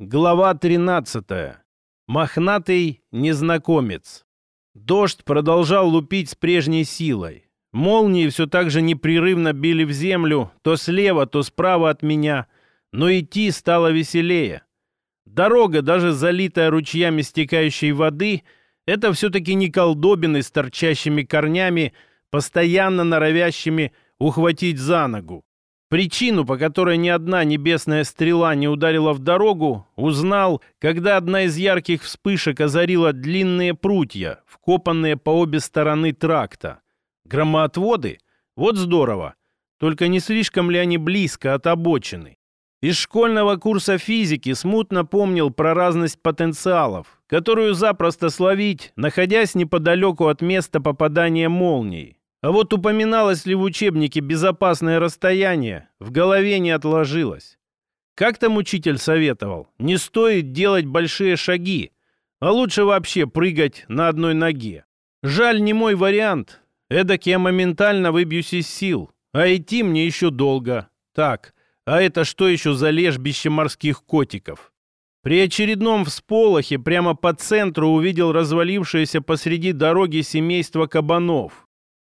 Глава 13. Мохнатый незнакомец. Дождь продолжал лупить с прежней силой. Молнии все так же непрерывно били в землю, то слева, то справа от меня, но идти стало веселее. Дорога, даже залитая ручьями стекающей воды, это все-таки не колдобины с торчащими корнями, постоянно норовящими ухватить за ногу. Причину, по которой ни одна небесная стрела не ударила в дорогу, узнал, когда одна из ярких вспышек озарила длинные прутья, вкопанные по обе стороны тракта. Громоотводы? Вот здорово. Только не слишком ли они близко от обочины? Из школьного курса физики смутно помнил про разность потенциалов, которую запросто словить, находясь неподалеку от места попадания молнии. А вот упоминалось ли в учебнике безопасное расстояние, в голове не отложилось. Как там учитель советовал? Не стоит делать большие шаги, а лучше вообще прыгать на одной ноге. Жаль, не мой вариант. Эдак я моментально выбьюсь из сил, а идти мне еще долго. Так, а это что еще за лежбище морских котиков? При очередном всполохе прямо по центру увидел развалившееся посреди дороги семейство кабанов.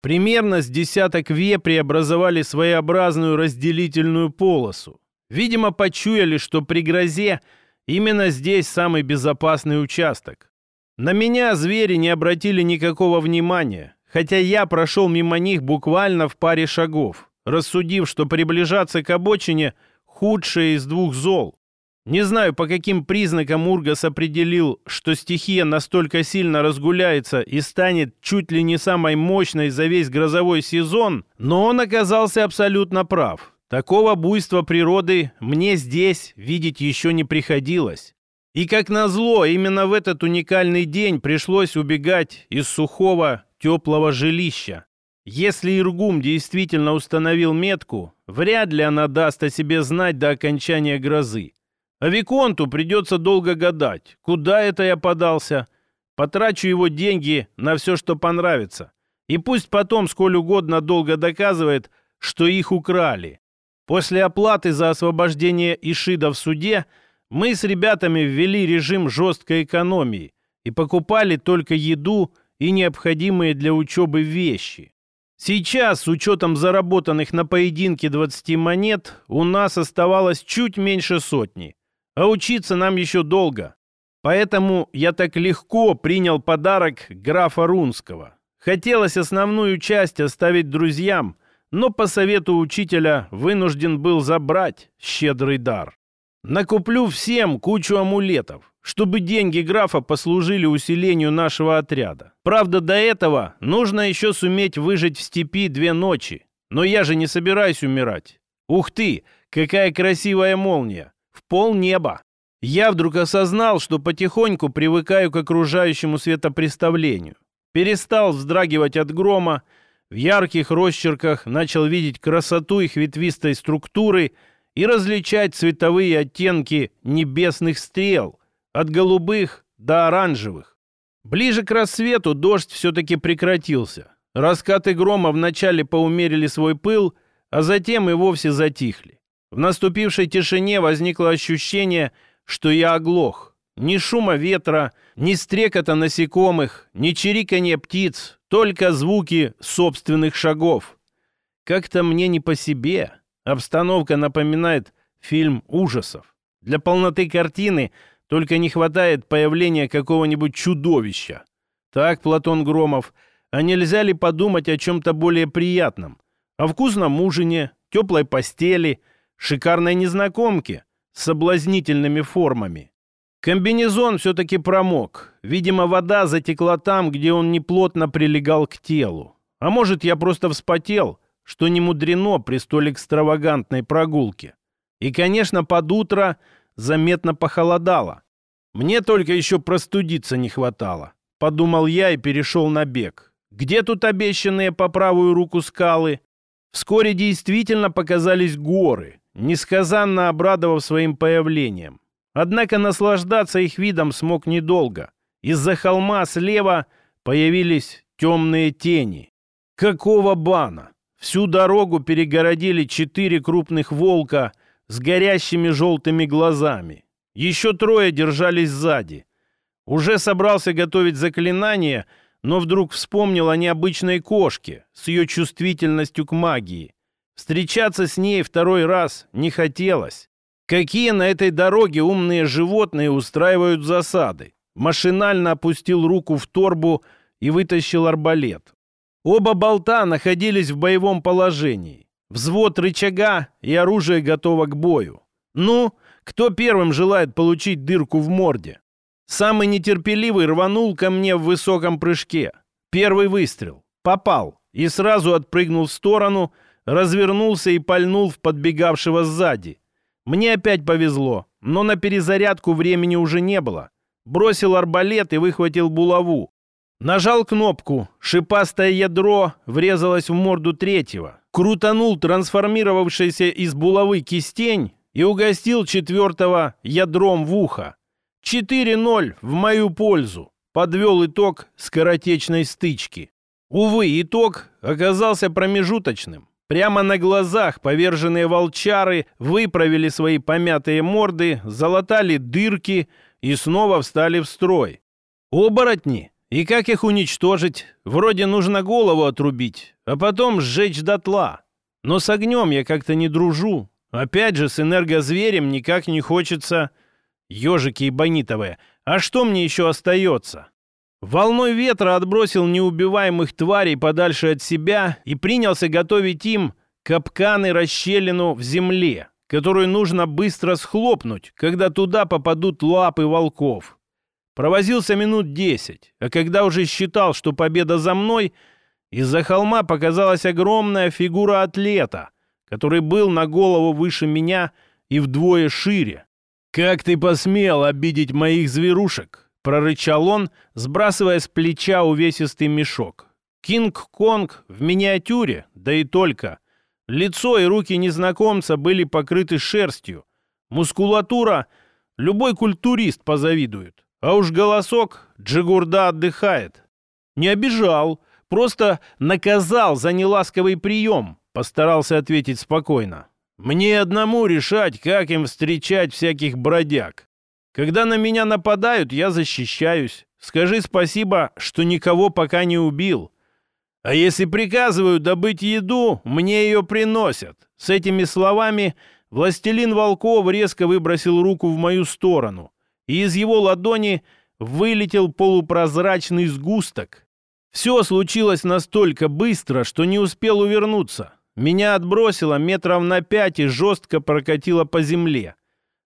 Примерно с десяток вепри образовали своеобразную разделительную полосу. Видимо, почуяли, что при грозе именно здесь самый безопасный участок. На меня звери не обратили никакого внимания, хотя я прошел мимо них буквально в паре шагов, рассудив, что приближаться к обочине – худшее из двух зол. Не знаю, по каким признакам Ургас определил, что стихия настолько сильно разгуляется и станет чуть ли не самой мощной за весь грозовой сезон, но он оказался абсолютно прав. Такого буйства природы мне здесь видеть еще не приходилось. И как назло, именно в этот уникальный день пришлось убегать из сухого, теплого жилища. Если Иргум действительно установил метку, вряд ли она даст о себе знать до окончания грозы. А Виконту придется долго гадать, куда это я подался. Потрачу его деньги на все, что понравится. И пусть потом сколь угодно долго доказывает, что их украли. После оплаты за освобождение Ишида в суде мы с ребятами ввели режим жесткой экономии и покупали только еду и необходимые для учебы вещи. Сейчас, с учетом заработанных на поединке 20 монет, у нас оставалось чуть меньше сотни – а учиться нам еще долго. Поэтому я так легко принял подарок графа Рунского. Хотелось основную часть оставить друзьям, но по совету учителя вынужден был забрать щедрый дар. Накуплю всем кучу амулетов, чтобы деньги графа послужили усилению нашего отряда. Правда, до этого нужно еще суметь выжить в степи две ночи. Но я же не собираюсь умирать. Ух ты, какая красивая молния! Полнеба. Я вдруг осознал, что потихоньку привыкаю к окружающему светопреставлению. Перестал вздрагивать от грома, в ярких росчерках начал видеть красоту их ветвистой структуры и различать цветовые оттенки небесных стрел, от голубых до оранжевых. Ближе к рассвету дождь все-таки прекратился. Раскаты грома вначале поумерили свой пыл, а затем и вовсе затихли. В наступившей тишине возникло ощущение, что я оглох. Ни шума ветра, ни стрекота насекомых, ни чириканья птиц, только звуки собственных шагов. Как-то мне не по себе. Обстановка напоминает фильм ужасов. Для полноты картины только не хватает появления какого-нибудь чудовища. Так, Платон Громов, а нельзя ли подумать о чем-то более приятном? О вкусном ужине, теплой постели – шикарной незнакомки с соблазнительными формами. Комбинезон все-таки промок. Видимо, вода затекла там, где он неплотно прилегал к телу. А может, я просто вспотел, что не мудрено при столь экстравагантной прогулке. И, конечно, под утро заметно похолодало. Мне только еще простудиться не хватало. Подумал я и перешел на бег. Где тут обещанные по правую руку скалы? Вскоре действительно показались горы, несказанно обрадовав своим появлением. Однако наслаждаться их видом смог недолго. Из-за холма слева появились темные тени. Какого бана? Всю дорогу перегородили четыре крупных волка с горящими желтыми глазами. Еще трое держались сзади. Уже собрался готовить заклинание, но вдруг вспомнил о необычной кошке с ее чувствительностью к магии. Встречаться с ней второй раз не хотелось. Какие на этой дороге умные животные устраивают засады? Машинально опустил руку в торбу и вытащил арбалет. Оба болта находились в боевом положении. Взвод рычага и оружие готово к бою. Ну, кто первым желает получить дырку в морде? Самый нетерпеливый рванул ко мне в высоком прыжке. Первый выстрел. Попал. И сразу отпрыгнул в сторону, развернулся и пальнул в подбегавшего сзади. Мне опять повезло, но на перезарядку времени уже не было. Бросил арбалет и выхватил булаву. Нажал кнопку, шипастое ядро врезалось в морду третьего. Крутанул трансформировавшийся из булавы кистень и угостил четвертого ядром в ухо. 4-0 в мою пользу. Подвел итог скоротечной стычки. Увы, итог оказался промежуточным. Прямо на глазах поверженные волчары выправили свои помятые морды, залатали дырки и снова встали в строй. Оборотни! И как их уничтожить? Вроде нужно голову отрубить, а потом сжечь дотла. Но с огнем я как-то не дружу. Опять же, с энергозверем никак не хочется... Ежики и бонитовые. А что мне еще остается? Волной ветра отбросил неубиваемых тварей подальше от себя и принялся готовить им капканы расщелину в земле, которую нужно быстро схлопнуть, когда туда попадут лапы волков. Провозился минут десять, а когда уже считал, что победа за мной, из-за холма показалась огромная фигура атлета, который был на голову выше меня и вдвое шире. «Как ты посмел обидеть моих зверушек?» — прорычал он, сбрасывая с плеча увесистый мешок. Кинг-Конг в миниатюре, да и только. Лицо и руки незнакомца были покрыты шерстью. Мускулатура любой культурист позавидует. А уж голосок Джигурда отдыхает. Не обижал, просто наказал за неласковый прием, постарался ответить спокойно. Мне одному решать, как им встречать всяких бродяг. Когда на меня нападают, я защищаюсь. Скажи спасибо, что никого пока не убил. А если приказываю добыть еду, мне ее приносят. С этими словами властелин волков резко выбросил руку в мою сторону, и из его ладони вылетел полупрозрачный сгусток. Все случилось настолько быстро, что не успел увернуться. Меня отбросило метров на пять и жестко прокатило по земле.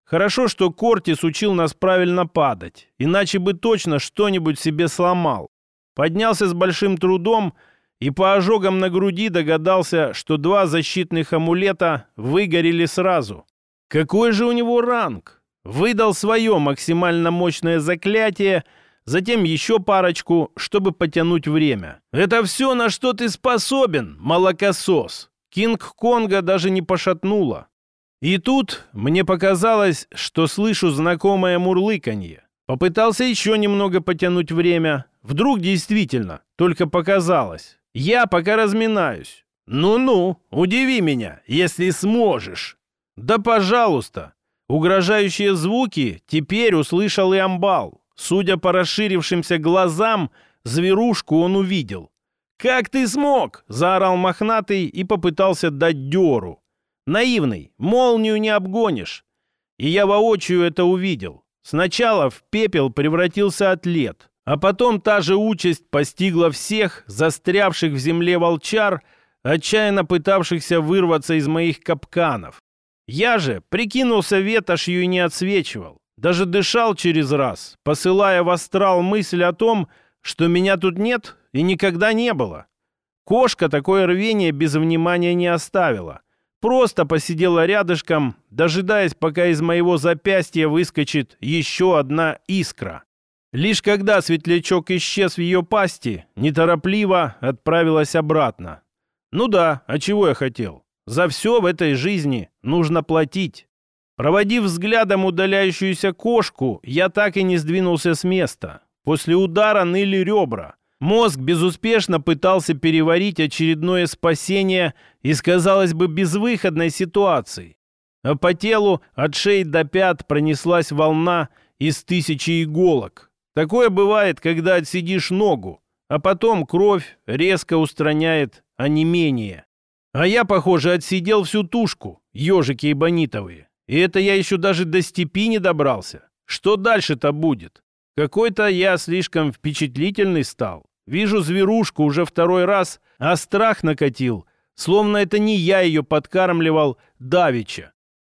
Хорошо, что Кортис учил нас правильно падать, иначе бы точно что-нибудь себе сломал. Поднялся с большим трудом и по ожогам на груди догадался, что два защитных амулета выгорели сразу. Какой же у него ранг? Выдал свое максимально мощное заклятие, затем еще парочку, чтобы потянуть время. «Это все, на что ты способен, молокосос!» Кинг-Конга даже не пошатнуло. И тут мне показалось, что слышу знакомое мурлыканье. Попытался еще немного потянуть время. Вдруг действительно, только показалось. Я пока разминаюсь. Ну-ну, удиви меня, если сможешь. Да пожалуйста. Угрожающие звуки теперь услышал и амбал. Судя по расширившимся глазам, зверушку он увидел. «Как ты смог?» — заорал мохнатый и попытался дать дёру. «Наивный, молнию не обгонишь». И я воочию это увидел. Сначала в пепел превратился атлет, а потом та же участь постигла всех застрявших в земле волчар, отчаянно пытавшихся вырваться из моих капканов. Я же прикинулся ветошью и не отсвечивал. Даже дышал через раз, посылая в астрал мысль о том, что меня тут нет и никогда не было. Кошка такое рвение без внимания не оставила. Просто посидела рядышком, дожидаясь, пока из моего запястья выскочит еще одна искра. Лишь когда светлячок исчез в ее пасти, неторопливо отправилась обратно. Ну да, а чего я хотел? За все в этой жизни нужно платить. Проводив взглядом удаляющуюся кошку, я так и не сдвинулся с места. После удара ныли ребра. Мозг безуспешно пытался переварить очередное спасение из, казалось бы, безвыходной ситуации. а по телу от шеи до пят пронеслась волна из тысячи иголок. Такое бывает, когда отсидишь ногу, а потом кровь резко устраняет онемение. А я, похоже, отсидел всю тушку, ежики эбонитовые. И это я еще даже до степи не добрался. Что дальше-то будет? Какой-то я слишком впечатлительный стал. Вижу зверушку уже второй раз, а страх накатил, словно это не я ее подкармливал давеча.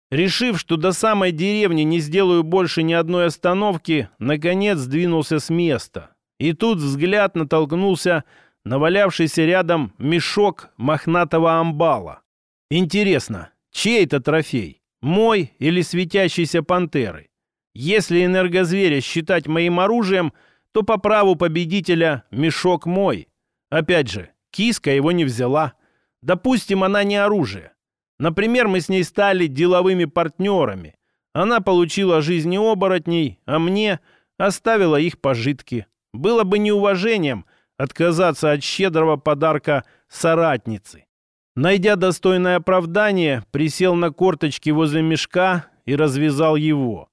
Решив, что до самой деревни не сделаю больше ни одной остановки, наконец сдвинулся с места. И тут взгляд натолкнулся на валявшийся рядом мешок мохнатого амбала. Интересно, чей это трофей? Мой или светящейся пантеры? Если энергозверя считать моим оружием, то по праву победителя мешок мой. Опять же, киска его не взяла. Допустим, она не оружие. Например, мы с ней стали деловыми партнерами. Она получила жизни оборотней, а мне оставила их пожитки. Было бы неуважением отказаться от щедрого подарка соратницы. Найдя достойное оправдание, присел на корточки возле мешка и развязал его.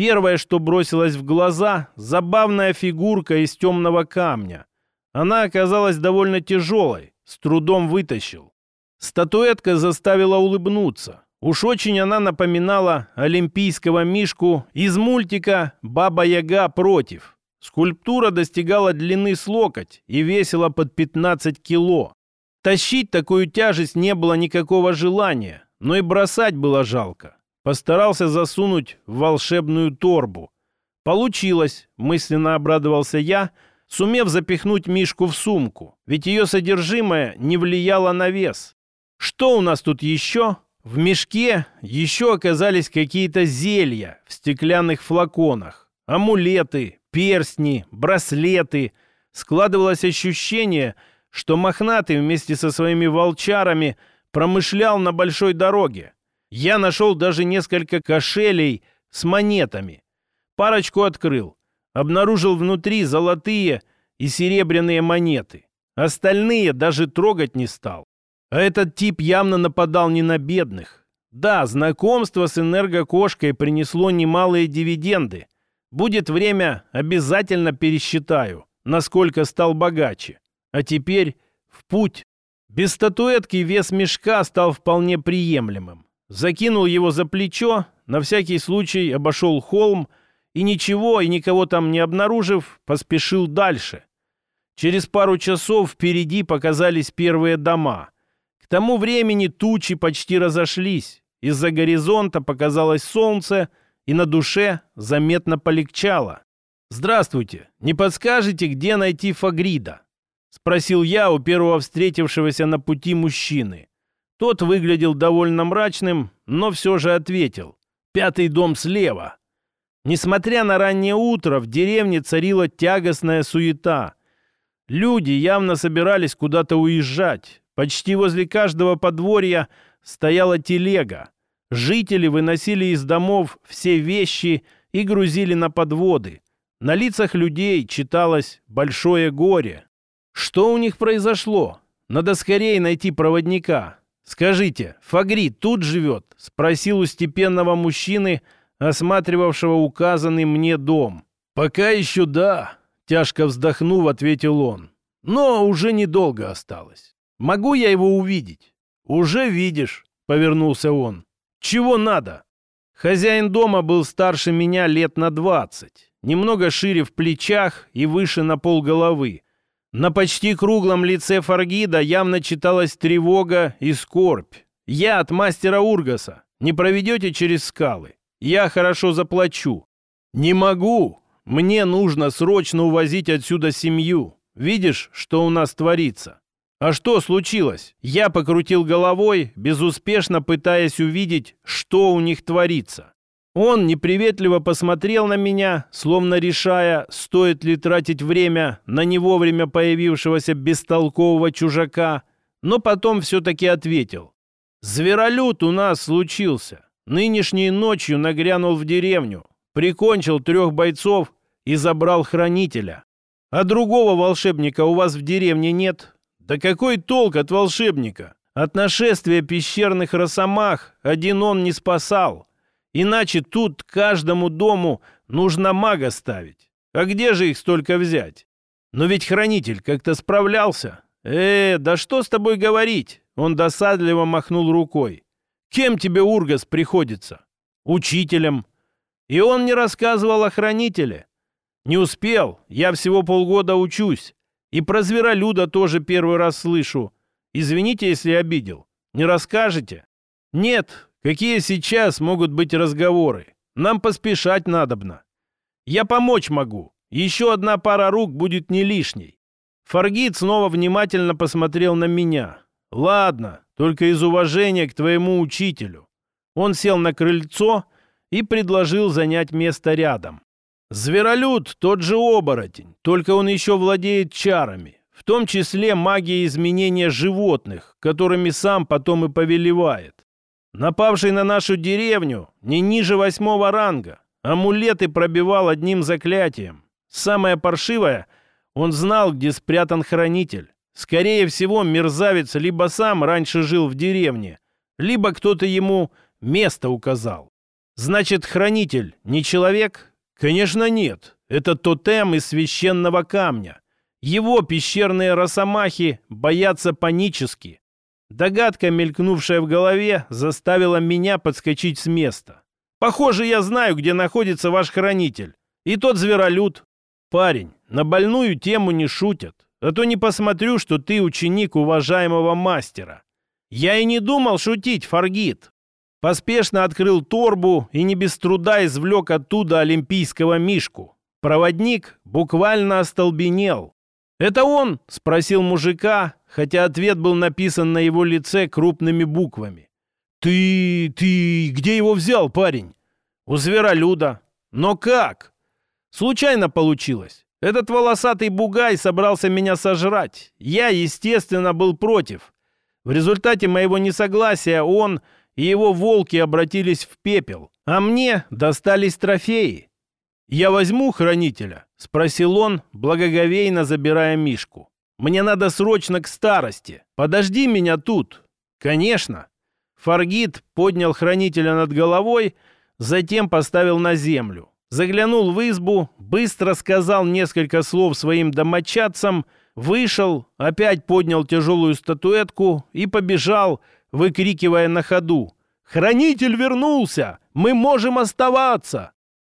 Первое, что бросилось в глаза – забавная фигурка из темного камня. Она оказалась довольно тяжелой, с трудом вытащил. Статуэтка заставила улыбнуться. Уж очень она напоминала олимпийского мишку из мультика «Баба-Яга против». Скульптура достигала длины с локоть и весила под 15 кило. Тащить такую тяжесть не было никакого желания, но и бросать было жалко. Постарался засунуть в волшебную торбу. Получилось, мысленно обрадовался я, сумев запихнуть Мишку в сумку, ведь ее содержимое не влияло на вес. Что у нас тут еще? В мешке еще оказались какие-то зелья в стеклянных флаконах, амулеты, перстни, браслеты. Складывалось ощущение, что мохнатый вместе со своими волчарами промышлял на большой дороге. Я нашел даже несколько кошелей с монетами. Парочку открыл. Обнаружил внутри золотые и серебряные монеты. Остальные даже трогать не стал. А этот тип явно нападал не на бедных. Да, знакомство с энергокошкой принесло немалые дивиденды. Будет время, обязательно пересчитаю, насколько стал богаче. А теперь в путь. Без статуэтки вес мешка стал вполне приемлемым. Закинул его за плечо, на всякий случай обошел холм и ничего и никого там не обнаружив, поспешил дальше. Через пару часов впереди показались первые дома — тому времени тучи почти разошлись. Из-за горизонта показалось солнце, и на душе заметно полегчало. «Здравствуйте! Не подскажете, где найти Фагрида?» — спросил я у первого встретившегося на пути мужчины. Тот выглядел довольно мрачным, но все же ответил. «Пятый дом слева». Несмотря на раннее утро, в деревне царила тягостная суета. Люди явно собирались куда-то уезжать. Почти возле каждого подворья стояла телега. Жители выносили из домов все вещи и грузили на подводы. На лицах людей читалось большое горе. Что у них произошло? Надо скорее найти проводника. «Скажите, Фагри тут живет?» — спросил у степенного мужчины, осматривавшего указанный мне дом. «Пока еще да», — тяжко вздохнув, ответил он. «Но уже недолго осталось. Могу я его увидеть? Уже видишь, повернулся он. Чего надо? Хозяин дома был старше меня лет на двадцать, немного шире в плечах и выше на пол головы. На почти круглом лице Фаргида явно читалась тревога и скорбь. «Я от мастера Ургаса. Не проведете через скалы? Я хорошо заплачу». «Не могу. Мне нужно срочно увозить отсюда семью. Видишь, что у нас творится? А что случилось? Я покрутил головой, безуспешно пытаясь увидеть, что у них творится. Он неприветливо посмотрел на меня, словно решая, стоит ли тратить время на не вовремя появившегося бестолкового чужака, но потом все-таки ответил. «Зверолюд у нас случился. Нынешней ночью нагрянул в деревню, прикончил трех бойцов и забрал хранителя. А другого волшебника у вас в деревне нет, да какой толк от волшебника? От нашествия пещерных росомах один он не спасал. Иначе тут каждому дому нужно мага ставить. А где же их столько взять? Но ведь хранитель как-то справлялся. Э, да что с тобой говорить? Он досадливо махнул рукой. Кем тебе Ургас приходится? Учителем. И он не рассказывал о хранителе. Не успел, я всего полгода учусь. И про зверолюда тоже первый раз слышу. Извините, если обидел. Не расскажете? Нет, какие сейчас могут быть разговоры? Нам поспешать надобно. Я помочь могу. Еще одна пара рук будет не лишней. Фаргит снова внимательно посмотрел на меня. Ладно, только из уважения к твоему учителю. Он сел на крыльцо и предложил занять место рядом. Зверолюд тот же оборотень, только он еще владеет чарами в том числе магия изменения животных, которыми сам потом и повелевает. Напавший на нашу деревню не ниже восьмого ранга, амулеты пробивал одним заклятием. Самое паршивое, он знал, где спрятан хранитель. Скорее всего, мерзавец либо сам раньше жил в деревне, либо кто-то ему место указал. Значит, хранитель не человек? Конечно, нет. Это тотем из священного камня. Его пещерные росомахи боятся панически. Догадка, мелькнувшая в голове, заставила меня подскочить с места. Похоже, я знаю, где находится ваш хранитель. И тот зверолюд. Парень, на больную тему не шутят. А то не посмотрю, что ты ученик уважаемого мастера. Я и не думал шутить, Фаргит. Поспешно открыл торбу и не без труда извлек оттуда олимпийского мишку. Проводник буквально остолбенел. «Это он?» — спросил мужика, хотя ответ был написан на его лице крупными буквами. «Ты... ты... где его взял, парень?» «У зверолюда». «Но как?» «Случайно получилось. Этот волосатый бугай собрался меня сожрать. Я, естественно, был против. В результате моего несогласия он и его волки обратились в пепел, а мне достались трофеи. «Я возьму хранителя?» — спросил он, благоговейно забирая Мишку. «Мне надо срочно к старости. Подожди меня тут». «Конечно». Фаргит поднял хранителя над головой, затем поставил на землю. Заглянул в избу, быстро сказал несколько слов своим домочадцам, вышел, опять поднял тяжелую статуэтку и побежал, выкрикивая на ходу. «Хранитель вернулся! Мы можем оставаться!»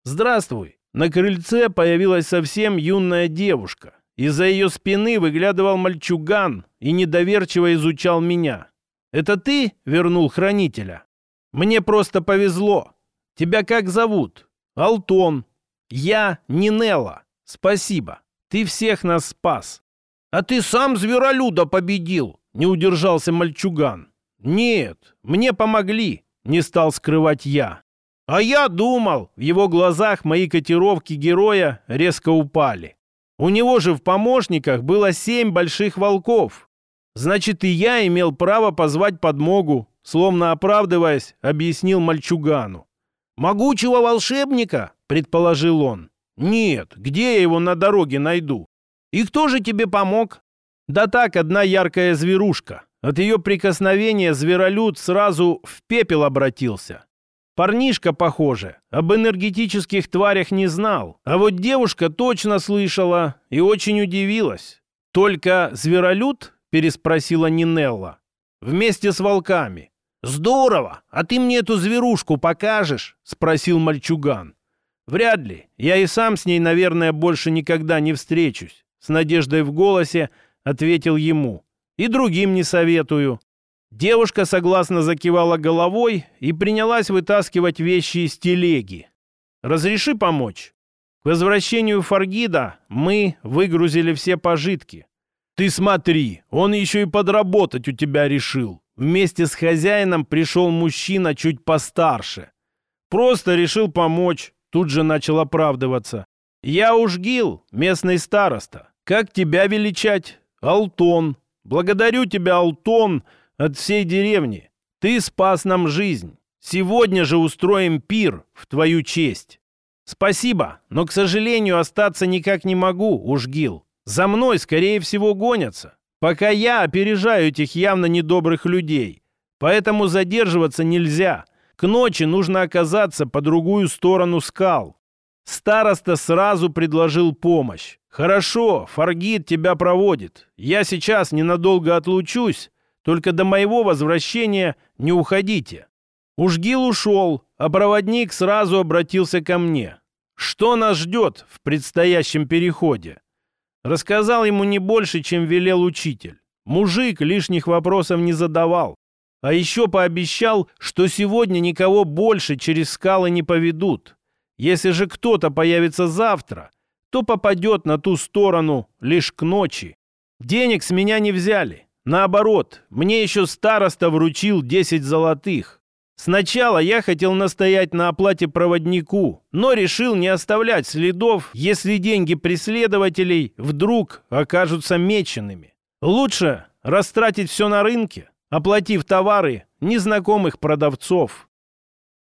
«Здравствуй!» На крыльце появилась совсем юная девушка. Из-за ее спины выглядывал мальчуган и недоверчиво изучал меня. «Это ты вернул хранителя?» «Мне просто повезло. Тебя как зовут?» «Алтон». «Я Нинелла. Спасибо. Ты всех нас спас». «А ты сам зверолюда победил?» — не удержался мальчуган. «Нет, мне помогли», — не стал скрывать я. А я думал, в его глазах мои котировки героя резко упали. У него же в помощниках было семь больших волков. Значит, и я имел право позвать подмогу, словно оправдываясь, объяснил мальчугану. «Могучего волшебника?» — предположил он. «Нет, где я его на дороге найду? И кто же тебе помог?» «Да так, одна яркая зверушка. От ее прикосновения зверолюд сразу в пепел обратился. Парнишка, похоже, об энергетических тварях не знал, а вот девушка точно слышала и очень удивилась. «Только зверолюд?» — переспросила Нинелла. «Вместе с волками». «Здорово! А ты мне эту зверушку покажешь?» — спросил мальчуган. «Вряд ли. Я и сам с ней, наверное, больше никогда не встречусь», — с надеждой в голосе ответил ему. «И другим не советую. Девушка согласно закивала головой и принялась вытаскивать вещи из телеги. «Разреши помочь?» К возвращению Фаргида мы выгрузили все пожитки. «Ты смотри, он еще и подработать у тебя решил». Вместе с хозяином пришел мужчина чуть постарше. «Просто решил помочь», тут же начал оправдываться. «Я уж Гил, местный староста. Как тебя величать?» «Алтон. Благодарю тебя, Алтон», от всей деревни. Ты спас нам жизнь. Сегодня же устроим пир в твою честь. Спасибо, но, к сожалению, остаться никак не могу, Ужгил. За мной, скорее всего, гонятся. Пока я опережаю этих явно недобрых людей. Поэтому задерживаться нельзя. К ночи нужно оказаться по другую сторону скал. Староста сразу предложил помощь. «Хорошо, Фаргит тебя проводит. Я сейчас ненадолго отлучусь, только до моего возвращения не уходите». Ужгил ушел, а проводник сразу обратился ко мне. Что нас ждет в предстоящем переходе? Рассказал ему не больше, чем велел учитель. Мужик лишних вопросов не задавал. А еще пообещал, что сегодня никого больше через скалы не поведут. Если же кто-то появится завтра, то попадет на ту сторону лишь к ночи. Денег с меня не взяли. Наоборот, мне еще староста вручил 10 золотых. Сначала я хотел настоять на оплате проводнику, но решил не оставлять следов, если деньги преследователей вдруг окажутся меченными. Лучше растратить все на рынке, оплатив товары незнакомых продавцов.